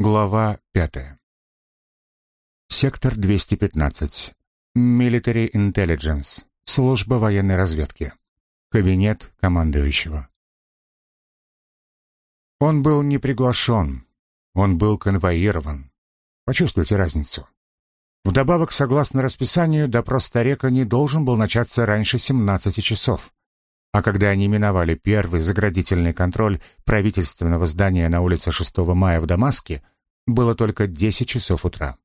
Глава пятая. Сектор 215. Military Intelligence. Служба военной разведки. Кабинет командующего. Он был не приглашен. Он был конвоирован. Почувствуйте разницу. Вдобавок, согласно расписанию, допрос Старека не должен был начаться раньше 17 часов. А когда они миновали первый заградительный контроль правительственного здания на улице 6 мая в Дамаске, было только 10 часов утра.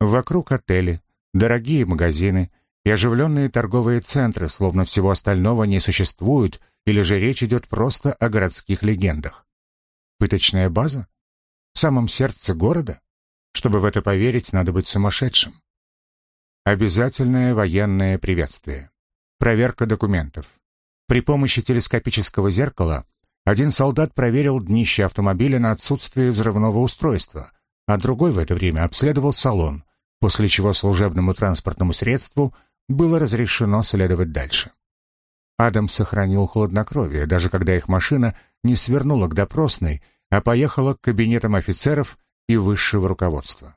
Вокруг отели, дорогие магазины и оживленные торговые центры, словно всего остального не существуют, или же речь идет просто о городских легендах. Пыточная база? В самом сердце города? Чтобы в это поверить, надо быть сумасшедшим. Обязательное военное приветствие. Проверка документов. При помощи телескопического зеркала один солдат проверил днище автомобиля на отсутствие взрывного устройства, а другой в это время обследовал салон, после чего служебному транспортному средству было разрешено следовать дальше. Адам сохранил хладнокровие, даже когда их машина не свернула к допросной, а поехала к кабинетам офицеров и высшего руководства.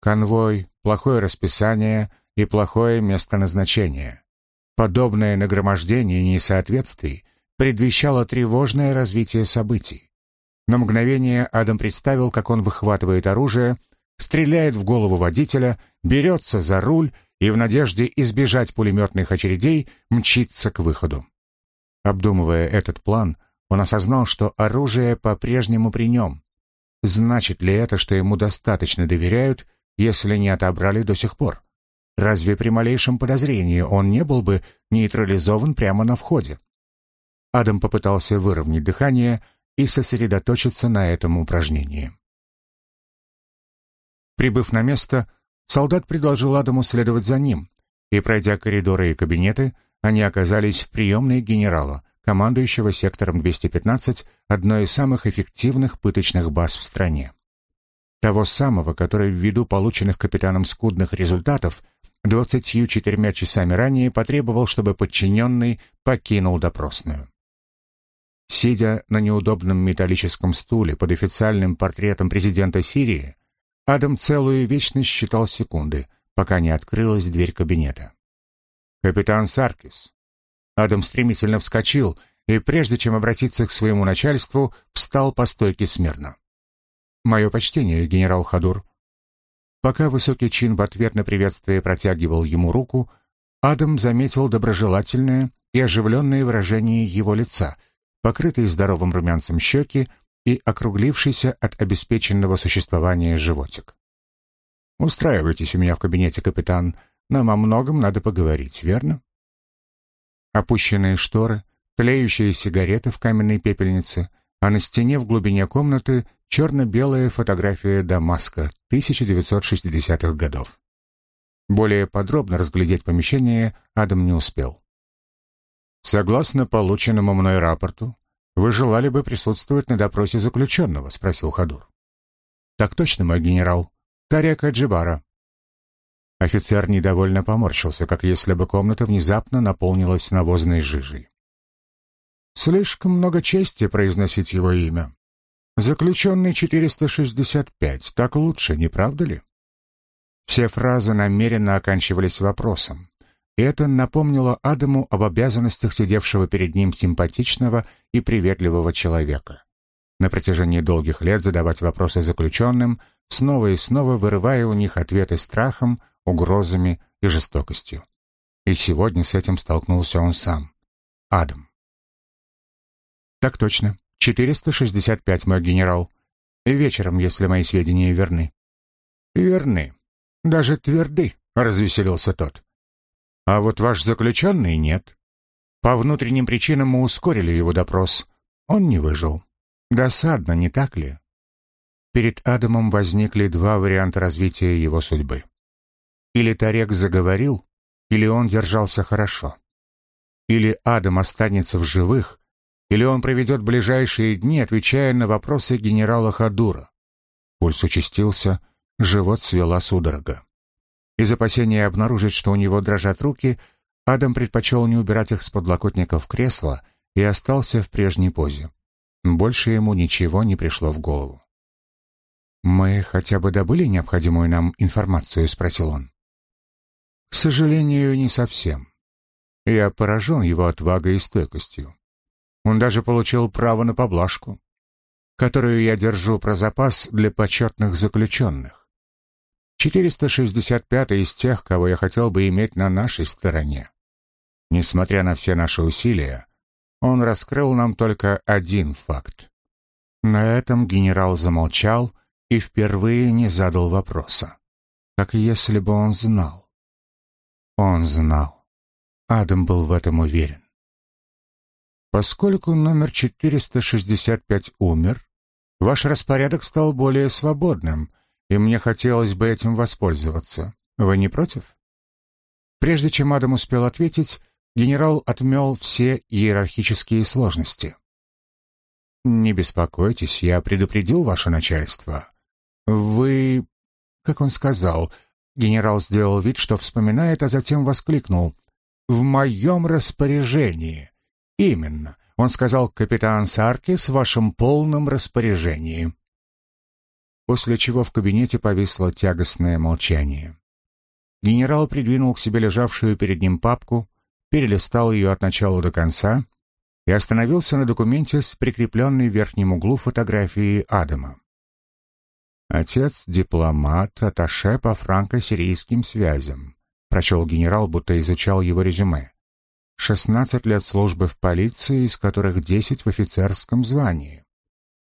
Конвой, плохое расписание и плохое место назначения. Подобное нагромождение несоответствий предвещало тревожное развитие событий. На мгновение Адам представил, как он выхватывает оружие, стреляет в голову водителя, берется за руль и в надежде избежать пулеметных очередей мчится к выходу. Обдумывая этот план, он осознал, что оружие по-прежнему при нем. Значит ли это, что ему достаточно доверяют, если не отобрали до сих пор? Разве при малейшем подозрении он не был бы нейтрализован прямо на входе? Адам попытался выровнять дыхание и сосредоточиться на этом упражнении. Прибыв на место, солдат предложил Адаму следовать за ним, и, пройдя коридоры и кабинеты, они оказались в приемной генерала, командующего сектором 215, одной из самых эффективных пыточных баз в стране. Того самого, который ввиду полученных капитаном скудных результатов двадцатью четырьмя часами ранее потребовал, чтобы подчиненный покинул допросную. Сидя на неудобном металлическом стуле под официальным портретом президента Сирии, Адам целую вечность считал секунды, пока не открылась дверь кабинета. «Капитан Саркис». Адам стремительно вскочил и, прежде чем обратиться к своему начальству, встал по стойке смирно. «Мое почтение, генерал Хадур», Пока высокий чин в ответ на приветствие протягивал ему руку, Адам заметил доброжелательное и оживленное выражение его лица, покрытые здоровым румянцем щеки и округлившийся от обеспеченного существования животик. «Устраивайтесь у меня в кабинете, капитан. Нам о многом надо поговорить, верно?» Опущенные шторы, тлеющие сигареты в каменной пепельнице, а на стене в глубине комнаты черно-белая фотография Дамаска 1960-х годов. Более подробно разглядеть помещение Адам не успел. «Согласно полученному мной рапорту, вы желали бы присутствовать на допросе заключенного?» — спросил Хадур. «Так точно, мой генерал. Тарека Джибара». Офицер недовольно поморщился, как если бы комната внезапно наполнилась навозной жижей. «Слишком много чести произносить его имя. Заключенный 465, так лучше, не правда ли? Все фразы намеренно оканчивались вопросом. И это напомнило Адаму об обязанностях сидевшего перед ним симпатичного и приветливого человека. На протяжении долгих лет задавать вопросы заключенным, снова и снова вырывая у них ответы страхом, угрозами и жестокостью. И сегодня с этим столкнулся он сам. Адам. Так точно. 465, мой генерал. Вечером, если мои сведения верны. Верны. Даже тверды, развеселился тот. А вот ваш заключенный нет. По внутренним причинам мы ускорили его допрос. Он не выжил. Досадно, не так ли? Перед Адамом возникли два варианта развития его судьбы. Или Тарек заговорил, или он держался хорошо. Или Адам останется в живых, или он проведет ближайшие дни, отвечая на вопросы генерала Хадура. Пульс участился, живот свела судорога. Из опасения обнаружить, что у него дрожат руки, Адам предпочел не убирать их с подлокотников кресла и остался в прежней позе. Больше ему ничего не пришло в голову. «Мы хотя бы добыли необходимую нам информацию?» — спросил он. «К сожалению, не совсем. Я поражен его отвагой и стойкостью. Он даже получил право на поблажку, которую я держу про запас для почетных заключенных. 465 из тех, кого я хотел бы иметь на нашей стороне. Несмотря на все наши усилия, он раскрыл нам только один факт. На этом генерал замолчал и впервые не задал вопроса. Как если бы он знал. Он знал. Адам был в этом уверен. Поскольку номер 465 умер, ваш распорядок стал более свободным, и мне хотелось бы этим воспользоваться. Вы не против? Прежде чем Адам успел ответить, генерал отмел все иерархические сложности. «Не беспокойтесь, я предупредил ваше начальство. Вы...» Как он сказал, генерал сделал вид, что вспоминает, а затем воскликнул. «В моем распоряжении. «Именно. Он сказал, капитан Саркис в вашем полном распоряжении». После чего в кабинете повисло тягостное молчание. Генерал придвинул к себе лежавшую перед ним папку, перелистал ее от начала до конца и остановился на документе с прикрепленной в верхнем углу фотографией Адама. «Отец — дипломат, аташе по франко-сирийским связям», — прочел генерал, будто изучал его резюме. 16 лет службы в полиции, из которых 10 в офицерском звании.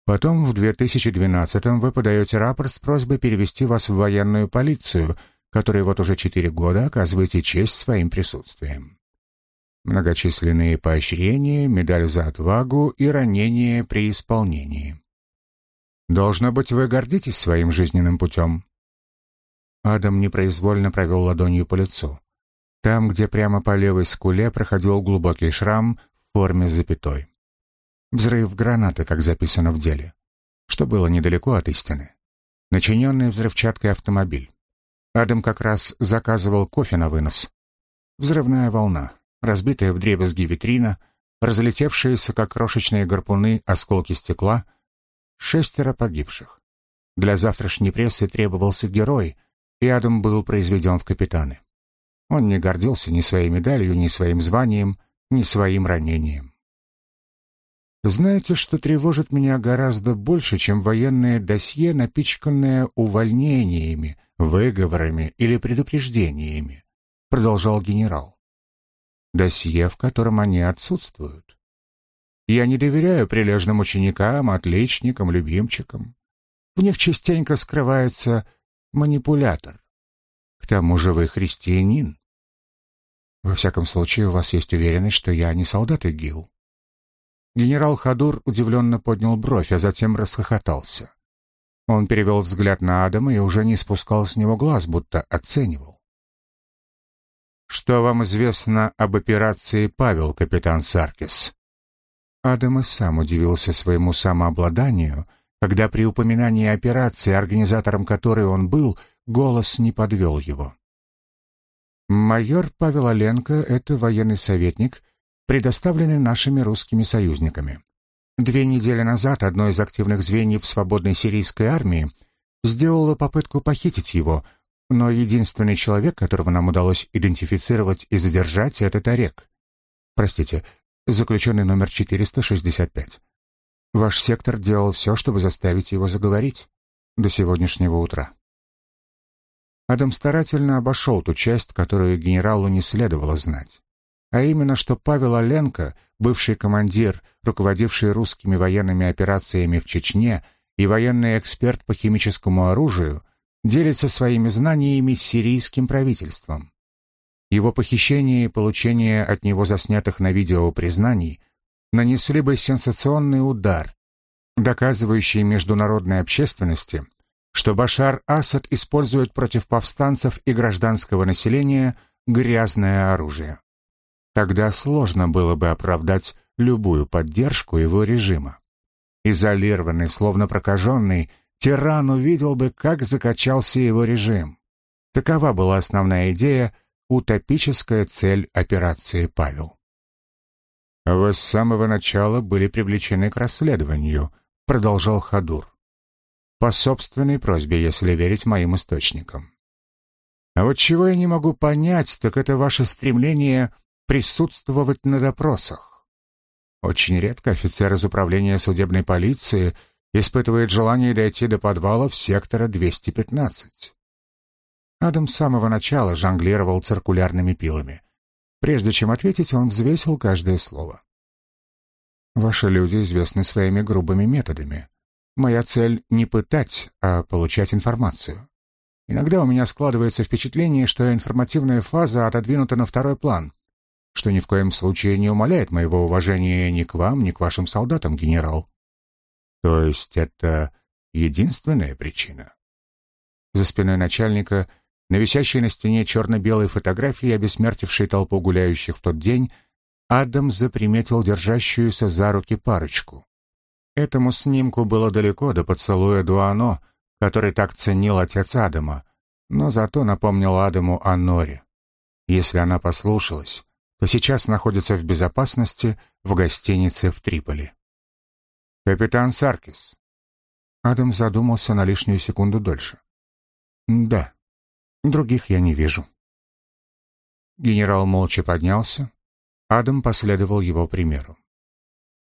Потом в 2012-м вы подаете рапорт с просьбой перевести вас в военную полицию, которой вот уже 4 года оказываете честь своим присутствием. Многочисленные поощрения, медаль за отвагу и ранения при исполнении. Должно быть, вы гордитесь своим жизненным путем. Адам непроизвольно провел ладонью по лицу. Там, где прямо по левой скуле проходил глубокий шрам в форме запятой. Взрыв гранаты, как записано в деле. Что было недалеко от истины. Начиненный взрывчаткой автомобиль. Адам как раз заказывал кофе на вынос. Взрывная волна, разбитая в дребезги витрина, разлетевшиеся, как крошечные гарпуны, осколки стекла, шестеро погибших. Для завтрашней прессы требовался герой, и Адам был произведен в капитаны. Он не гордился ни своей медалью, ни своим званием, ни своим ранением. Знаете, что тревожит меня гораздо больше, чем военное досье, напичканное увольнениями, выговорами или предупреждениями, продолжал генерал. Досье, в котором они отсутствуют. Я не доверяю прилежным ученикам, отличникам, любимчикам. В них частенько скрывается манипулятор. К тому же вы христианин. Во всяком случае, у вас есть уверенность, что я не солдат ИГИЛ. Генерал Хадур удивленно поднял бровь, а затем расхохотался. Он перевел взгляд на Адама и уже не спускал с него глаз, будто оценивал. «Что вам известно об операции «Павел», капитан Саркис?» Адам и сам удивился своему самообладанию, когда при упоминании операции, организатором которой он был, Голос не подвел его. Майор Павел Оленко — это военный советник, предоставленный нашими русскими союзниками. Две недели назад одно из активных звеньев свободной сирийской армии сделало попытку похитить его, но единственный человек, которого нам удалось идентифицировать и задержать, — это Тарек. Простите, заключенный номер 465. Ваш сектор делал все, чтобы заставить его заговорить. До сегодняшнего утра. Адам старательно обошел ту часть, которую генералу не следовало знать. А именно, что Павел Оленко, бывший командир, руководивший русскими военными операциями в Чечне и военный эксперт по химическому оружию, делится своими знаниями с сирийским правительством. Его похищение и получение от него заснятых на видео признаний нанесли бы сенсационный удар, доказывающий международной общественности, что Башар Асад использует против повстанцев и гражданского населения грязное оружие. Тогда сложно было бы оправдать любую поддержку его режима. Изолированный, словно прокаженный, тиран увидел бы, как закачался его режим. Такова была основная идея, утопическая цель операции «Павел». «Вы с самого начала были привлечены к расследованию», — продолжал Хадур. По собственной просьбе, если верить моим источникам. А вот чего я не могу понять, так это ваше стремление присутствовать на допросах. Очень редко офицер из управления судебной полиции испытывает желание дойти до подвалов сектора 215. Адам с самого начала жонглировал циркулярными пилами. Прежде чем ответить, он взвесил каждое слово. «Ваши люди известны своими грубыми методами. Моя цель — не пытать, а получать информацию. Иногда у меня складывается впечатление, что информативная фаза отодвинута на второй план, что ни в коем случае не умаляет моего уважения ни к вам, ни к вашим солдатам, генерал. То есть это единственная причина? За спиной начальника, на висящей на стене черно-белой фотографии, обессмертившей толпу гуляющих в тот день, Адам заприметил держащуюся за руки парочку. Этому снимку было далеко до поцелуя Дуано — который так ценил отец Адама, но зато напомнил Адаму о Норе. Если она послушалась, то сейчас находится в безопасности в гостинице в Триполи. «Капитан Саркис». Адам задумался на лишнюю секунду дольше. «Да, других я не вижу». Генерал молча поднялся. Адам последовал его примеру.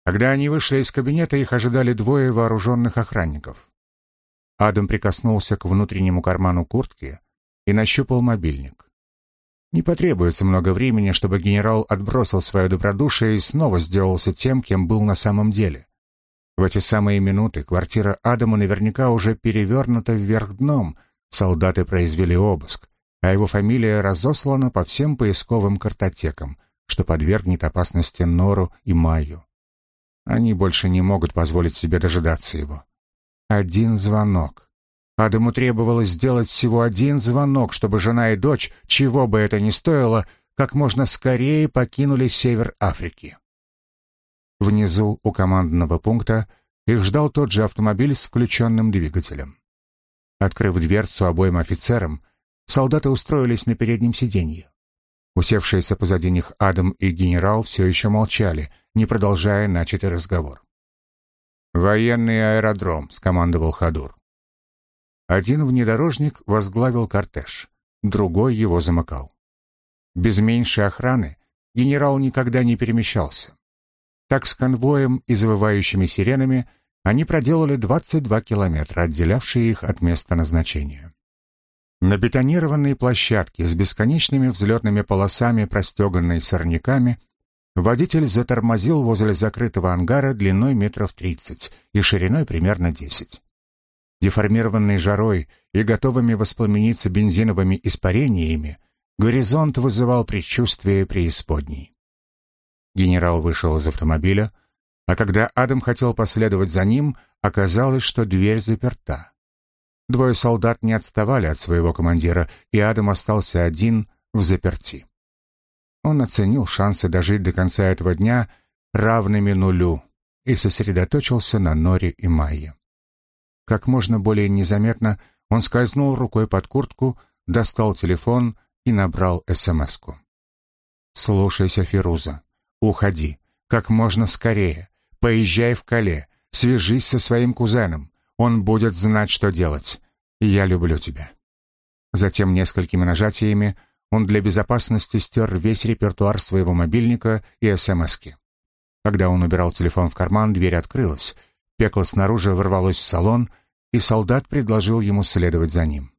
Когда они вышли из кабинета, их ожидали двое вооруженных охранников. Адам прикоснулся к внутреннему карману куртки и нащупал мобильник. Не потребуется много времени, чтобы генерал отбросил свое добродушие и снова сделался тем, кем был на самом деле. В эти самые минуты квартира Адама наверняка уже перевернута вверх дном, солдаты произвели обыск, а его фамилия разослана по всем поисковым картотекам, что подвергнет опасности Нору и Майю. Они больше не могут позволить себе дожидаться его. Один звонок. Адаму требовалось сделать всего один звонок, чтобы жена и дочь, чего бы это ни стоило, как можно скорее покинули север Африки. Внизу у командного пункта их ждал тот же автомобиль с включенным двигателем. Открыв дверцу обоим офицерам, солдаты устроились на переднем сиденье. Усевшиеся позади них Адам и генерал все еще молчали, не продолжая начатый разговор. «Военный аэродром», — скомандовал Хадур. Один внедорожник возглавил кортеж, другой его замыкал. Без меньшей охраны генерал никогда не перемещался. Так с конвоем и завывающими сиренами они проделали 22 километра, отделявшие их от места назначения. На бетонированной площадке с бесконечными взлетными полосами, простеганной сорняками, Водитель затормозил возле закрытого ангара длиной метров тридцать и шириной примерно десять. Деформированный жарой и готовыми воспламениться бензиновыми испарениями, горизонт вызывал предчувствие преисподней. Генерал вышел из автомобиля, а когда Адам хотел последовать за ним, оказалось, что дверь заперта. Двое солдат не отставали от своего командира, и Адам остался один в заперти. Он оценил шансы дожить до конца этого дня равными нулю и сосредоточился на Норе и Майе. Как можно более незаметно он скользнул рукой под куртку, достал телефон и набрал СМС-ку. «Слушайся, Фируза. Уходи. Как можно скорее. Поезжай в Кале. Свяжись со своим кузеном. Он будет знать, что делать. Я люблю тебя». Затем несколькими нажатиями он для безопасности стер весь репертуар своего мобильника и СМСки. Когда он убирал телефон в карман, дверь открылась. Пекло снаружи ворвалось в салон, и солдат предложил ему следовать за ним.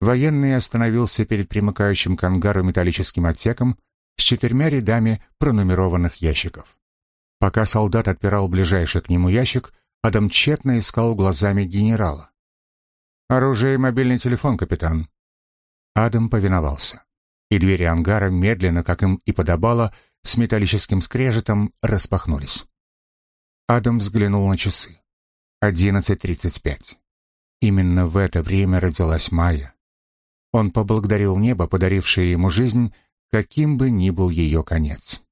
Военный остановился перед примыкающим к ангару металлическим отсеком с четырьмя рядами пронумерованных ящиков. Пока солдат отпирал ближайший к нему ящик, Адам тщетно искал глазами генерала. «Оружие и мобильный телефон, капитан», Адам повиновался, и двери ангара медленно, как им и подобало, с металлическим скрежетом распахнулись. Адам взглянул на часы. Одиннадцать тридцать пять. Именно в это время родилась Майя. Он поблагодарил небо, подарившее ему жизнь, каким бы ни был ее конец.